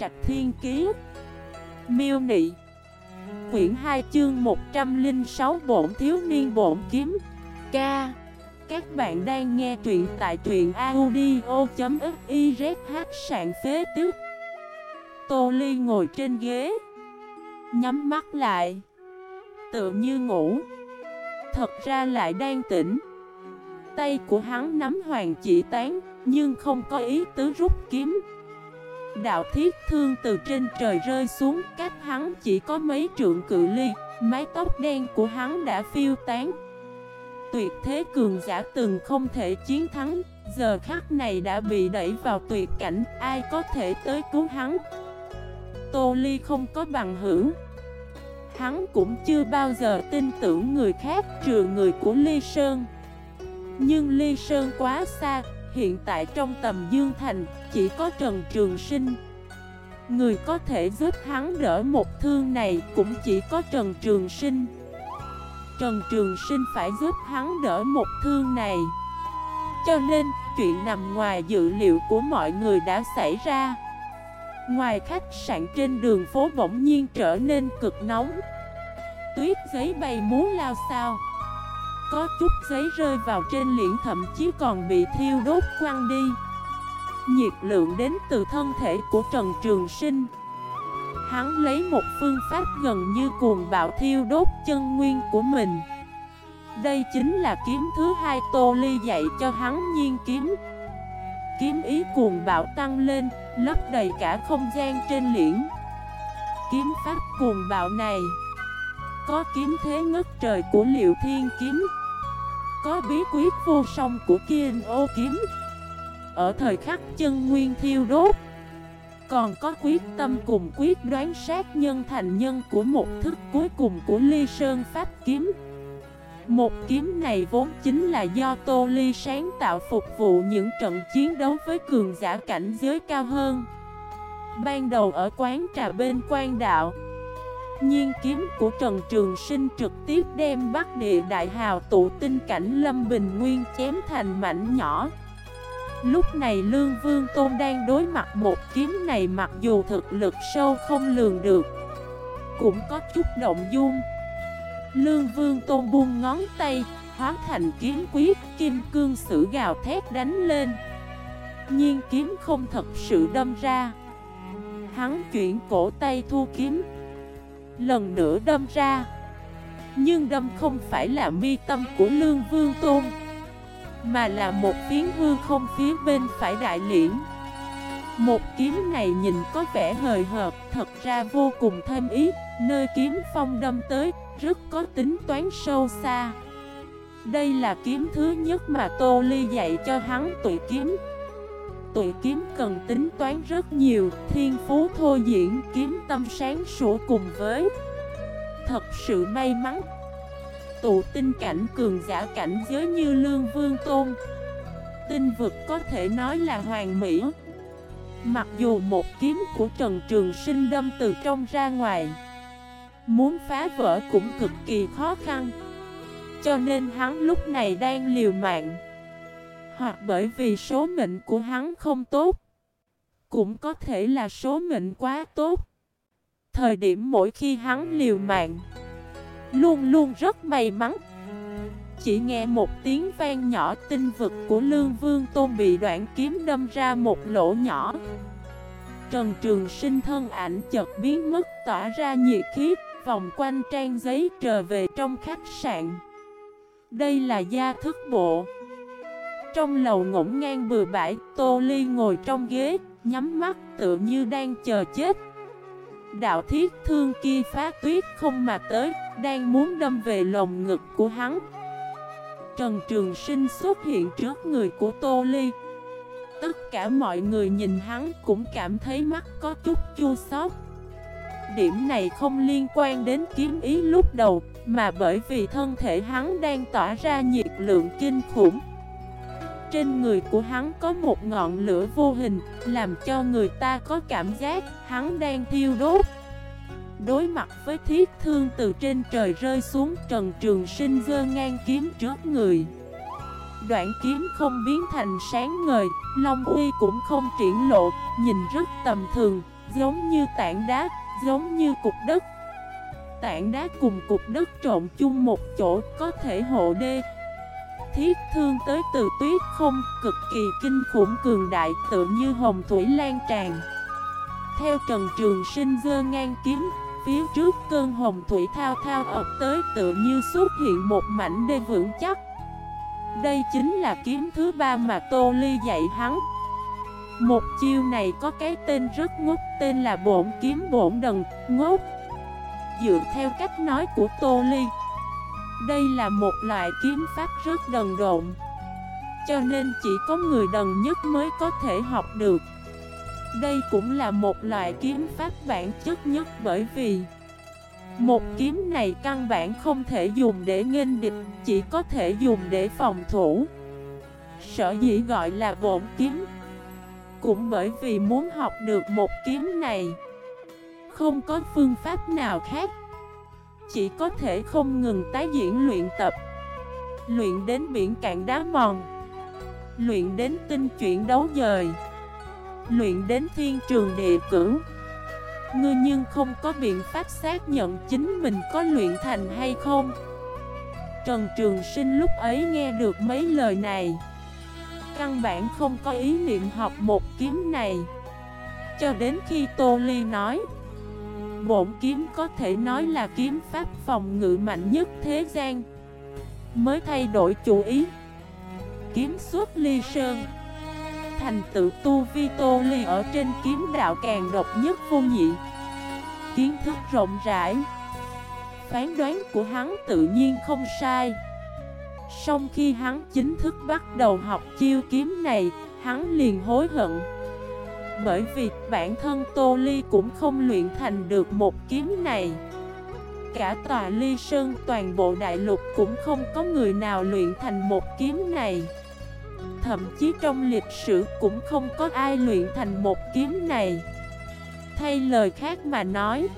Trạch Thiên Kiế Miêu Nị. Quyển 2 chương 106 Bổn Thiếu Niên Bổn Kiếm. Ca. Các bạn đang nghe truyện tại truyện audio.xyz sạn phế tức Tô Ly ngồi trên ghế. Nhắm mắt lại. Tựa như ngủ. Thật ra lại đang tỉnh. Tay của hắn nắm hoàng chỉ tán, Nhưng không có ý tứ rút kiếm. Đạo thiết thương từ trên trời rơi xuống, Cách hắn chỉ có mấy trượng cự ly, Mái tóc đen của hắn đã phiêu tán. Tuyệt thế cường giả từng không thể chiến thắng, Giờ khắc này đã bị đẩy vào tuyệt cảnh, Ai có thể tới cứu hắn? Tô Ly không có bằng hữu. Hắn cũng chưa bao giờ tin tưởng người khác, trừ người của Ly Sơn. Nhưng Ly Sơn quá xa Hiện tại trong tầm Dương Thành, chỉ có Trần Trường Sinh. Người có thể giúp hắn đỡ một thương này cũng chỉ có Trần Trường Sinh. Trần Trường Sinh phải giúp hắn đỡ một thương này. Cho nên, chuyện nằm ngoài dự liệu của mọi người đã xảy ra. Ngoài khách sạn trên đường phố bỗng nhiên trở nên cực nóng. Tuyết giấy bay muốn lao sao có chút giấy rơi vào trên liễn thậm chí còn bị thiêu đốt quăng đi. Nhiệt lượng đến từ thân thể của Trần Trường Sinh. Hắn lấy một phương pháp gần như cuồng bạo thiêu đốt chân nguyên của mình. Đây chính là kiếm thứ hai Tô Ly dạy cho hắn nhiên kiếm. Kiếm ý cuồng bạo tăng lên, lấp đầy cả không gian trên liễn. Kiếm pháp cuồng bạo này có kiếm thế ngất trời của liệu thiên kiếm. Có bí quyết vô song của kiên ô kiếm. Ở thời khắc chân nguyên thiêu đốt, Còn có quyết tâm cùng quyết đoán sát nhân thành nhân của một thức cuối cùng của ly sơn pháp kiếm. Một kiếm này vốn chính là do Tô Ly sáng tạo phục vụ những trận chiến đấu với cường giả cảnh giới cao hơn. Ban đầu ở quán trà bên quan đạo Nhiên kiếm của Trần Trường Sinh trực tiếp đem bắt địa đại hào tụ tinh cảnh Lâm Bình Nguyên chém thành mảnh nhỏ Lúc này Lương Vương Tôn đang đối mặt một kiếm này mặc dù thực lực sâu không lường được Cũng có chút động dung Lương Vương Tôn buông ngón tay, hóa thành kiếm quyết, kim cương sử gào thét đánh lên. nhiên kiếm không thật sự đâm ra. Hắn chuyển cổ tay thu kiếm. Lần nữa đâm ra. Nhưng đâm không phải là mi tâm của Lương Vương Tôn, Mà là một phiến hư không phía bên phải đại liễn. Một kiếm này nhìn có vẻ hời hợt, Thật ra vô cùng thêm ý. Nơi kiếm phong đâm tới, rất có tính toán sâu xa. Đây là kiếm thứ nhất mà Tô Ly dạy cho hắn tụi kiếm. Tụi kiếm cần tính toán rất nhiều, Thiên phú thô diễn, kiếm tâm sáng sủa cùng với. Thật sự may mắn. Tụ tinh cảnh cường giả cảnh giới như Lương Vương Tôn. Tinh vực có thể nói là hoàng mỹ. Mặc dù một kiếm của Trần Trường Sinh đâm từ trong ra ngoài, Muốn phá vỡ cũng cực kỳ khó khăn. Cho nên hắn lúc này đang liều mạng. Hoặc bởi vì số mệnh của hắn không tốt, Cũng có thể là số mệnh quá tốt. Thời điểm mỗi khi hắn liều mạng, Luôn luôn rất may mắn. Chỉ nghe một tiếng vang nhỏ tinh vực của Lương Vương Tôn bị đoạn kiếm đâm ra một lỗ nhỏ. Trần Trường Sinh thân ảnh chợt biến mất, tỏa ra nhiệt khí, vòng quanh trang giấy trở về trong khách sạn. Đây là gia thức bộ. Trong lầu ngỗng ngang bừa bãi, Tô Ly ngồi trong ghế, Nhắm mắt tựa như đang chờ chết. Đạo thiết thương kia phá tuyết không mà tới, Đang muốn đâm về lồng ngực của hắn. Trần Trường Sinh xuất hiện trước người của Tô Ly. Tất cả mọi người nhìn hắn cũng cảm thấy mắt có chút chua xót. Điểm này không liên quan đến kiếm ý lúc đầu, Mà bởi vì thân thể hắn đang tỏa ra nhiệt lượng kinh khủng. Trên người của hắn có một ngọn lửa vô hình Làm cho người ta có cảm giác hắn đang thiêu đốt Đối mặt với thiết thương từ trên trời rơi xuống Trần Trường Sinh dơ ngang kiếm trước người Đoạn kiếm không biến thành sáng ngời Long uy cũng không triển lộ Nhìn rất tầm thường giống như tảng đá, giống như cục đất. Tảng đá cùng cục đất trộn chung một chỗ có thể hộ đê. Thiết thương tới từ tuyết không, cực kỳ kinh khủng cường đại tự như hồng thủy lan tràn. Theo Trần Trường Sinh dơ ngang kiếm, phía trước cơn hồng thủy thao thao ập tới tự như xuất hiện một mảnh đê vững chắc. Đây chính là kiếm thứ ba mà Tô Ly dạy hắn. Một chiêu này có cái tên rất ngốc tên là bổn kiếm bổn đần, ngốc. Dựa theo cách nói của Tô Ly, đây là một loại kiếm pháp rất đần độn. Cho nên chỉ có người đần nhất mới có thể học được. Đây cũng là một loại kiếm pháp bản chất nhất bởi vì Một kiếm này căn bản không thể dùng để nghênh địch, Chỉ có thể dùng để phòng thủ Sở dĩ gọi là bổn kiếm Cũng bởi vì muốn học được một kiếm này Không có phương pháp nào khác chỉ có thể không ngừng tái diễn luyện tập. Luyện đến biển cạn đá mòn. Luyện đến tinh chuyển đấu dời. Luyện đến thiên trường địa cửu Ngươi nhưng không có biện pháp xác nhận chính mình có luyện thành hay không. Trần Trường Sinh lúc ấy nghe được mấy lời này. Căn bản không có ý niệm học một kiếm này. Cho đến khi Tô Ly nói Bổn kiếm có thể nói là kiếm pháp phòng ngự mạnh nhất thế gian. Mới thay đổi chủ ý. Kiếm suốt ly sơn. Thành tựu tu vi tô ly ở trên kiếm đạo càng độc nhất vô nhị. Kiến thức rộng rãi. Phán đoán của hắn tự nhiên không sai. Sau khi hắn chính thức bắt đầu học chiêu kiếm này, Hắn liền hối hận. Bởi vì bản thân Tô Ly cũng không luyện thành được một kiếm này. Cả tòa ly sơn, toàn bộ đại lục cũng không có người nào luyện thành một kiếm này. Thậm chí trong lịch sử cũng không có ai luyện thành một kiếm này. Thay lời khác mà nói,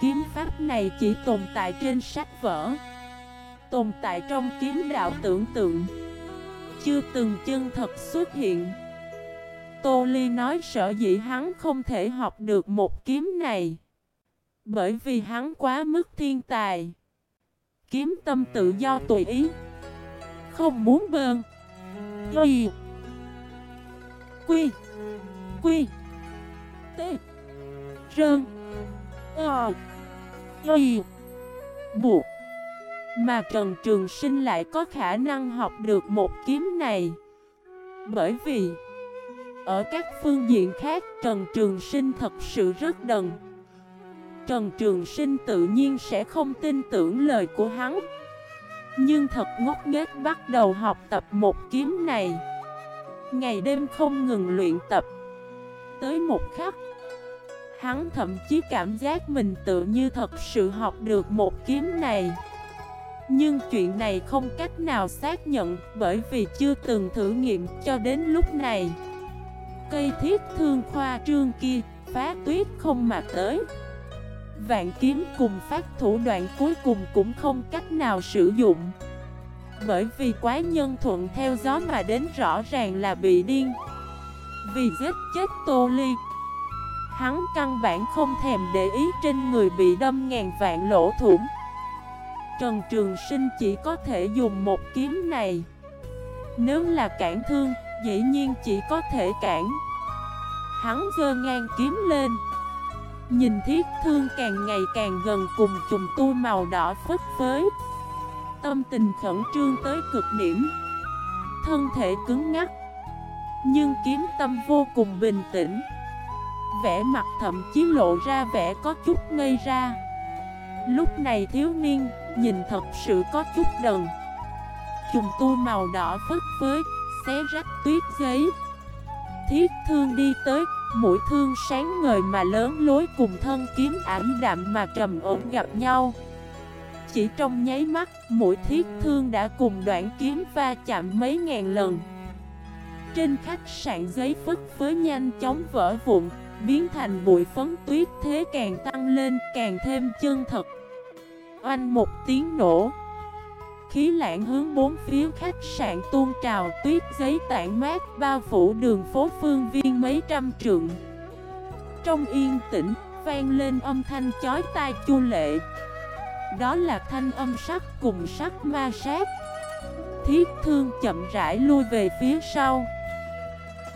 Kiếm pháp này chỉ tồn tại trên sách vở, Tồn tại trong kiếm đạo tưởng tượng. Chưa từng chân thật xuất hiện. Tô Ly nói sợ dĩ hắn không thể học được một kiếm này. Bởi vì hắn quá mức thiên tài. Kiếm tâm tự do tùy ý. Không muốn bơn. Y. Quy. Quy. T. Rơn. Ờ Y. Buộc. Mà Trần Trường Sinh lại có khả năng học được một kiếm này. Bởi vì ở các phương diện khác, Trần Trường Sinh thật sự rất đần. Trần Trường Sinh tự nhiên sẽ không tin tưởng lời của hắn. Nhưng thật ngốc nghếch bắt đầu học tập một kiếm này. Ngày đêm không ngừng luyện tập. Tới một khắc, Hắn thậm chí cảm giác mình tự như thật sự học được một kiếm này. Nhưng chuyện này không cách nào xác nhận Bởi vì chưa từng thử nghiệm cho đến lúc này. Cây thiết thương khoa trương kia Phá tuyết không mà tới. Vạn kiếm cùng phát thủ đoạn cuối cùng cũng không cách nào sử dụng. Bởi vì quái nhân thuận theo gió mà đến rõ ràng là bị điên. Vì giết chết Tô Ly Hắn căn bản không thèm để ý trên người bị đâm ngàn vạn lỗ thủng. Trần Trường Sinh chỉ có thể dùng một kiếm này. Nếu là cản thương, dĩ nhiên chỉ có thể cản. Hắn gơ ngang kiếm lên. Nhìn thiết thương càng ngày càng gần cùng chùm tu màu đỏ phất phới. Tâm tình khẩn trương tới cực điểm. Thân thể cứng ngắc Nhưng kiếm tâm vô cùng bình tĩnh. Vẻ mặt thậm chí lộ ra vẻ có chút ngây ra. Lúc này thiếu niên nhìn thật sự có chút đần. Chùm tu màu đỏ phất phới. Xé rách tuyết giấy. Thiết thương đi tới Mũi thương sáng ngời mà lớn lối cùng thân kiếm ảm đạm mà trầm ổn gặp nhau. Chỉ trong nháy mắt, mũi thiết thương đã cùng đoạn kiếm va chạm mấy ngàn lần. Trên khách sạn giấy phức phới nhanh chóng vỡ vụn Biến thành bụi phấn tuyết thế càng tăng lên càng thêm chân thật. Oanh một tiếng nổ. Khí lãng hướng bốn phía khách sạn tuôn trào tuyết giấy tản mát bao phủ đường phố phương viên mấy trăm trượng. Trong yên tĩnh, vang lên âm thanh chói tai chu lệ. Đó là thanh âm sắc cùng sắc ma sát. Thiết thương chậm rãi lui về phía sau.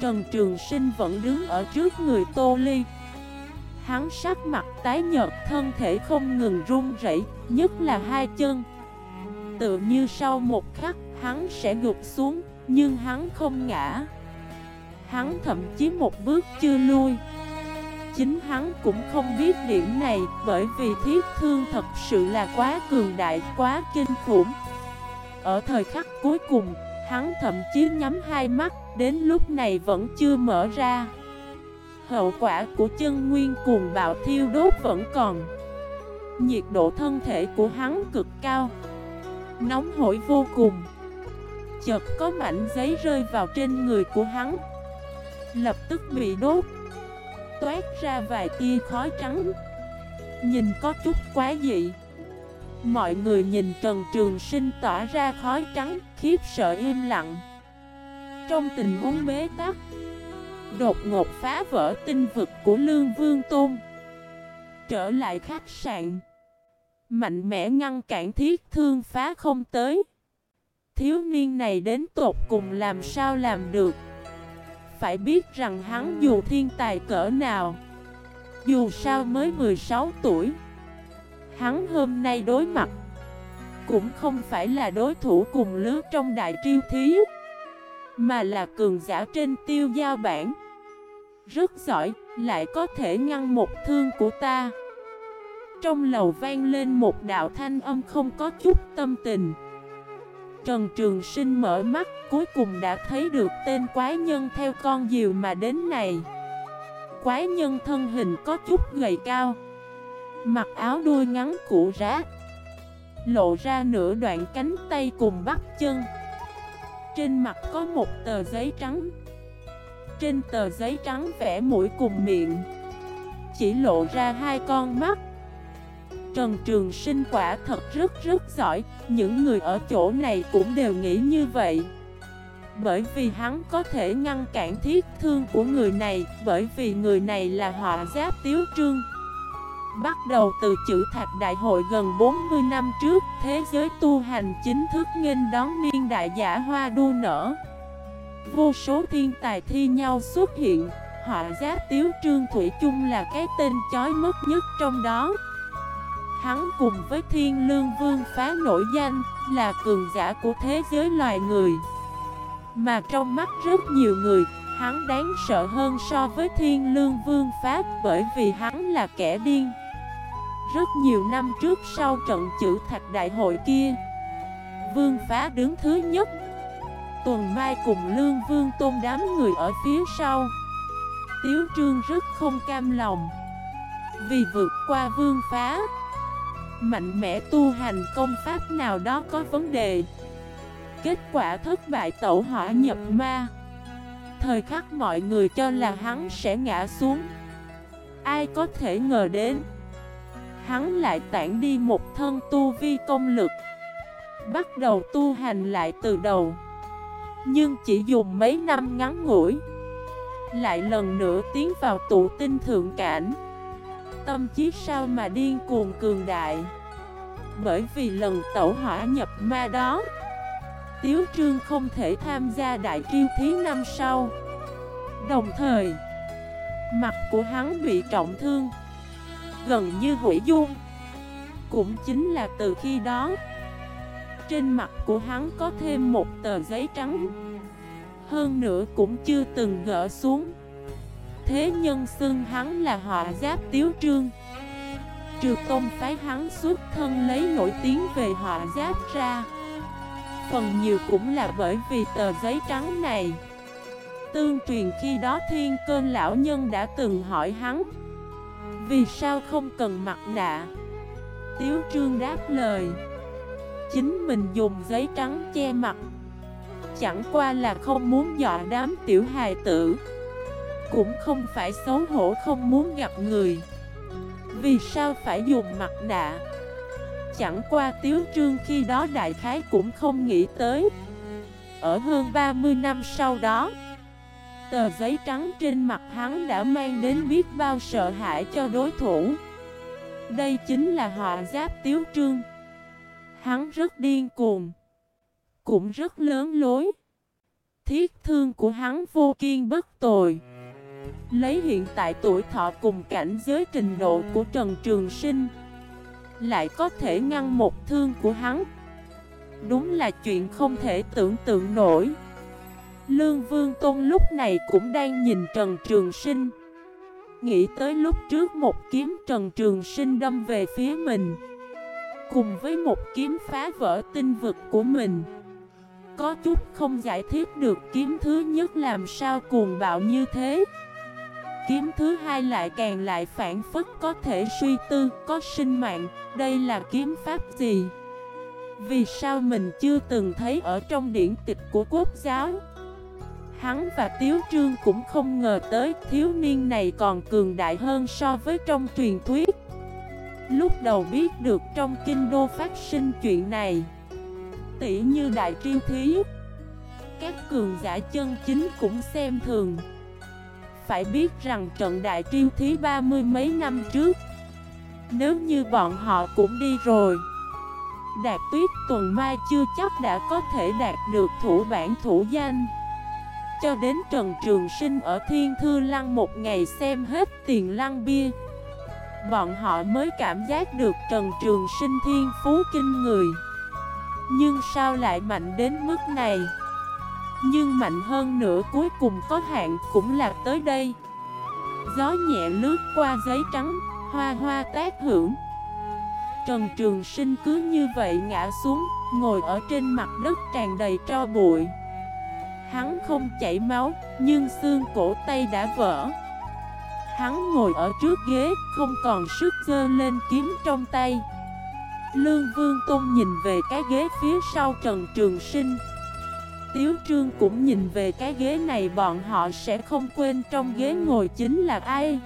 Trần Trường Sinh vẫn đứng ở trước người Tô Ly. Hắn sắc mặt tái nhợt thân thể không ngừng run rẩy, nhất là hai chân. Tự như sau một khắc hắn sẽ gục xuống, nhưng hắn không ngã. Hắn thậm chí một bước chưa lui. Chính hắn cũng không biết điểm này Bởi vì thiết thương thật sự là quá cường đại, quá kinh khủng. Ở thời khắc cuối cùng, hắn thậm chí nhắm hai mắt Đến lúc này vẫn chưa mở ra. Hậu quả của chân nguyên cuồng bạo thiêu đốt vẫn còn. Nhiệt độ thân thể của hắn cực cao. Nóng hổi vô cùng. Chợt có mảnh giấy rơi vào trên người của hắn. Lập tức bị đốt. Toát ra vài tia khói trắng. Nhìn có chút quá dị. Mọi người nhìn Trần Trường Sinh tỏa ra khói trắng, Khiếp sợ im lặng. Trong tình huống bế tắc, Đột ngột phá vỡ tinh vực của Lương Vương Tôn. Trở lại khách sạn. Mạnh mẽ ngăn cản thiết thương phá không tới. Thiếu niên này đến tột cùng làm sao làm được? Phải biết rằng hắn dù thiên tài cỡ nào Dù sao mới 16 tuổi Hắn hôm nay đối mặt Cũng không phải là đối thủ cùng lứa trong đại triêu thí Mà là cường giả trên tiêu giao bản Rất giỏi, lại có thể ngăn một thương của ta. Trong lầu vang lên một đạo thanh âm không có chút tâm tình. Trần Trường Sinh mở mắt, cuối cùng đã thấy được tên quái nhân theo con diều mà đến này. Quái nhân thân hình có chút gầy cao, Mặc áo đuôi ngắn cũ rá, Lộ ra nửa đoạn cánh tay cùng bắp chân. Trên mặt có một tờ giấy trắng. Trên tờ giấy trắng vẽ mũi cùng miệng, Chỉ lộ ra hai con mắt. Trần Trường Sinh quả thật rất rất giỏi, Những người ở chỗ này cũng đều nghĩ như vậy. Bởi vì hắn có thể ngăn cản thiết thương của người này, Bởi vì người này là họ giáp tiếu trương. Bắt đầu từ chữ thạch đại hội gần 40 năm trước, Thế giới tu hành chính thức nghênh đón niên đại giả hoa đua nở. Vô số thiên tài thi nhau xuất hiện Họ giáp tiếu trương thủy chung là cái tên chói mất nhất trong đó. Hắn cùng với thiên lương vương phá nổi danh, Là cường giả của thế giới loài người. Mà trong mắt rất nhiều người, Hắn đáng sợ hơn so với thiên lương vương phá, Bởi vì hắn là kẻ điên. Rất nhiều năm trước sau trận chữ thạch đại hội kia, Vương phá đứng thứ nhất. Tuần Mai cùng Lương Vương tôn đám người ở phía sau. Tiếu Trương rất không cam lòng. Vì vượt qua Vương phá Mạnh mẽ tu hành công pháp nào đó có vấn đề. Kết quả thất bại tẩu hỏa nhập ma. Thời khắc mọi người cho là hắn sẽ ngã xuống. Ai có thể ngờ đến? Hắn lại tản đi một thân tu vi công lực. Bắt đầu tu hành lại từ đầu. Nhưng chỉ dùng mấy năm ngắn ngủi, Lại lần nữa tiến vào tụ tinh thượng cảnh tâm chí sao mà điên cuồng cường đại. Bởi vì lần tẩu hỏa nhập ma đó, Tiếu trương không thể tham gia đại triêu thí năm sau. Đồng thời, Mặt của hắn bị trọng thương, Gần như hủy dung. Cũng chính là từ khi đó, Trên mặt của hắn có thêm một tờ giấy trắng. Hơn nữa cũng chưa từng gỡ xuống thế nhân xưng hắn là họ giáp tiếu trương. Trừ tôn phái hắn xuất thân lấy nổi tiếng về họ giáp ra. Phần nhiều cũng là bởi vì tờ giấy trắng này. Tương truyền khi đó thiên cơn lão nhân đã từng hỏi hắn, Vì sao không cần mặt nạ? Tiếu trương đáp lời, Chính mình dùng giấy trắng che mặt. Chẳng qua là không muốn dọa đám tiểu hài tử cũng không phải xấu hổ không muốn gặp người. Vì sao phải dùng mặt nạ? Chẳng qua tiếu trương khi đó đại khái cũng không nghĩ tới. Ở hơn 30 năm sau đó, Tờ giấy trắng trên mặt hắn đã mang đến biết bao sợ hãi cho đối thủ. Đây chính là họa giáp tiếu trương. Hắn rất điên cuồng, Cũng rất lớn lối. Thiết thương của hắn vô kiên bất tồi. Lấy hiện tại tuổi thọ cùng cảnh giới trình độ của Trần Trường Sinh, Lại có thể ngăn một thương của hắn. Đúng là chuyện không thể tưởng tượng nổi. Lương Vương Tôn lúc này cũng đang nhìn Trần Trường Sinh. Nghĩ tới lúc trước một kiếm Trần Trường Sinh đâm về phía mình, Cùng với một kiếm phá vỡ tinh vực của mình, Có chút không giải thích được kiếm thứ nhất làm sao cuồng bạo như thế. Kiếm thứ hai lại càng lại phản phất có thể suy tư, có sinh mạng Đây là kiếm pháp gì? Vì sao mình chưa từng thấy ở trong điển tịch của quốc giáo? Hắn và Tiếu Trương cũng không ngờ tới thiếu niên này còn cường đại hơn so với trong truyền thuyết Lúc đầu biết được trong kinh đô phát sinh chuyện này Tỉ như đại triêu thí Các cường giả chân chính cũng xem thường phải biết rằng trận đại triêu thí ba mươi mấy năm trước, Nếu như bọn họ cũng đi rồi, Đạt tuyết tuần mai chưa chắc đã có thể đạt được thủ bản thủ danh. Cho đến Trần Trường Sinh ở Thiên Thư Lăng một ngày xem hết tiền lăng bia, Bọn họ mới cảm giác được Trần Trường Sinh thiên phú kinh người. Nhưng sao lại mạnh đến mức này? Nhưng mạnh hơn nữa cuối cùng có hạn cũng là tới đây. Gió nhẹ lướt qua giấy trắng Hoa hoa tác hưởng. Trần Trường Sinh cứ như vậy ngã xuống Ngồi ở trên mặt đất tràn đầy tro bụi. Hắn không chảy máu, nhưng xương cổ tay đã vỡ. Hắn ngồi ở trước ghế, không còn sức dơ lên kiếm trong tay. Lương Vương Tôn nhìn về cái ghế phía sau Trần Trường Sinh. Tiếu Trương cũng nhìn về cái ghế này bọn họ sẽ không quên trong ghế ngồi chính là ai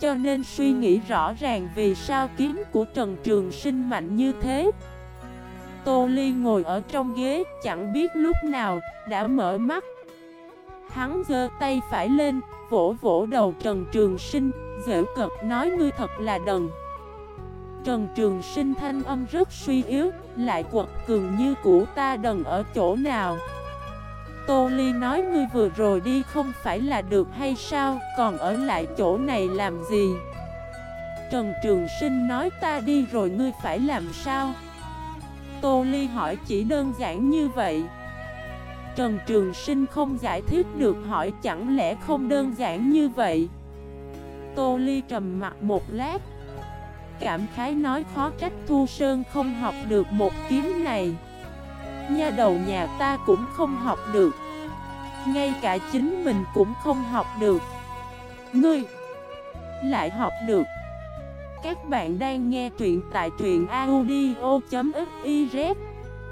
Cho nên suy nghĩ rõ ràng vì sao kiếm của Trần Trường Sinh mạnh như thế Tô Ly ngồi ở trong ghế, chẳng biết lúc nào, đã mở mắt. Hắn giơ tay phải lên, vỗ vỗ đầu Trần Trường Sinh, dễ cực nói ngươi thật là đần. Trần Trường Sinh thanh âm rất suy yếu, lại quật cường như cũ ta đần ở chỗ nào. Tô Ly nói ngươi vừa rồi đi không phải là được hay sao, còn ở lại chỗ này làm gì? Trần Trường Sinh nói ta đi rồi ngươi phải làm sao? Tô Ly hỏi chỉ đơn giản như vậy Trần Trường Sinh không giải thích được hỏi chẳng lẽ không đơn giản như vậy Tô Ly trầm mặt một lát Cảm khái nói khó trách Thu Sơn không học được một kiếm này. Nha đầu nhà ta cũng không học được. Ngay cả chính mình cũng không học được. Ngươi Lại học được. Các bạn đang nghe truyện tại truyện audio.fif